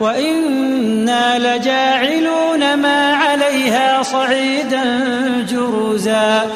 وَإِنَّا لَجَاعِلُونَ مَا عَلَيْهَا صَعِيدًا جُرُزًا.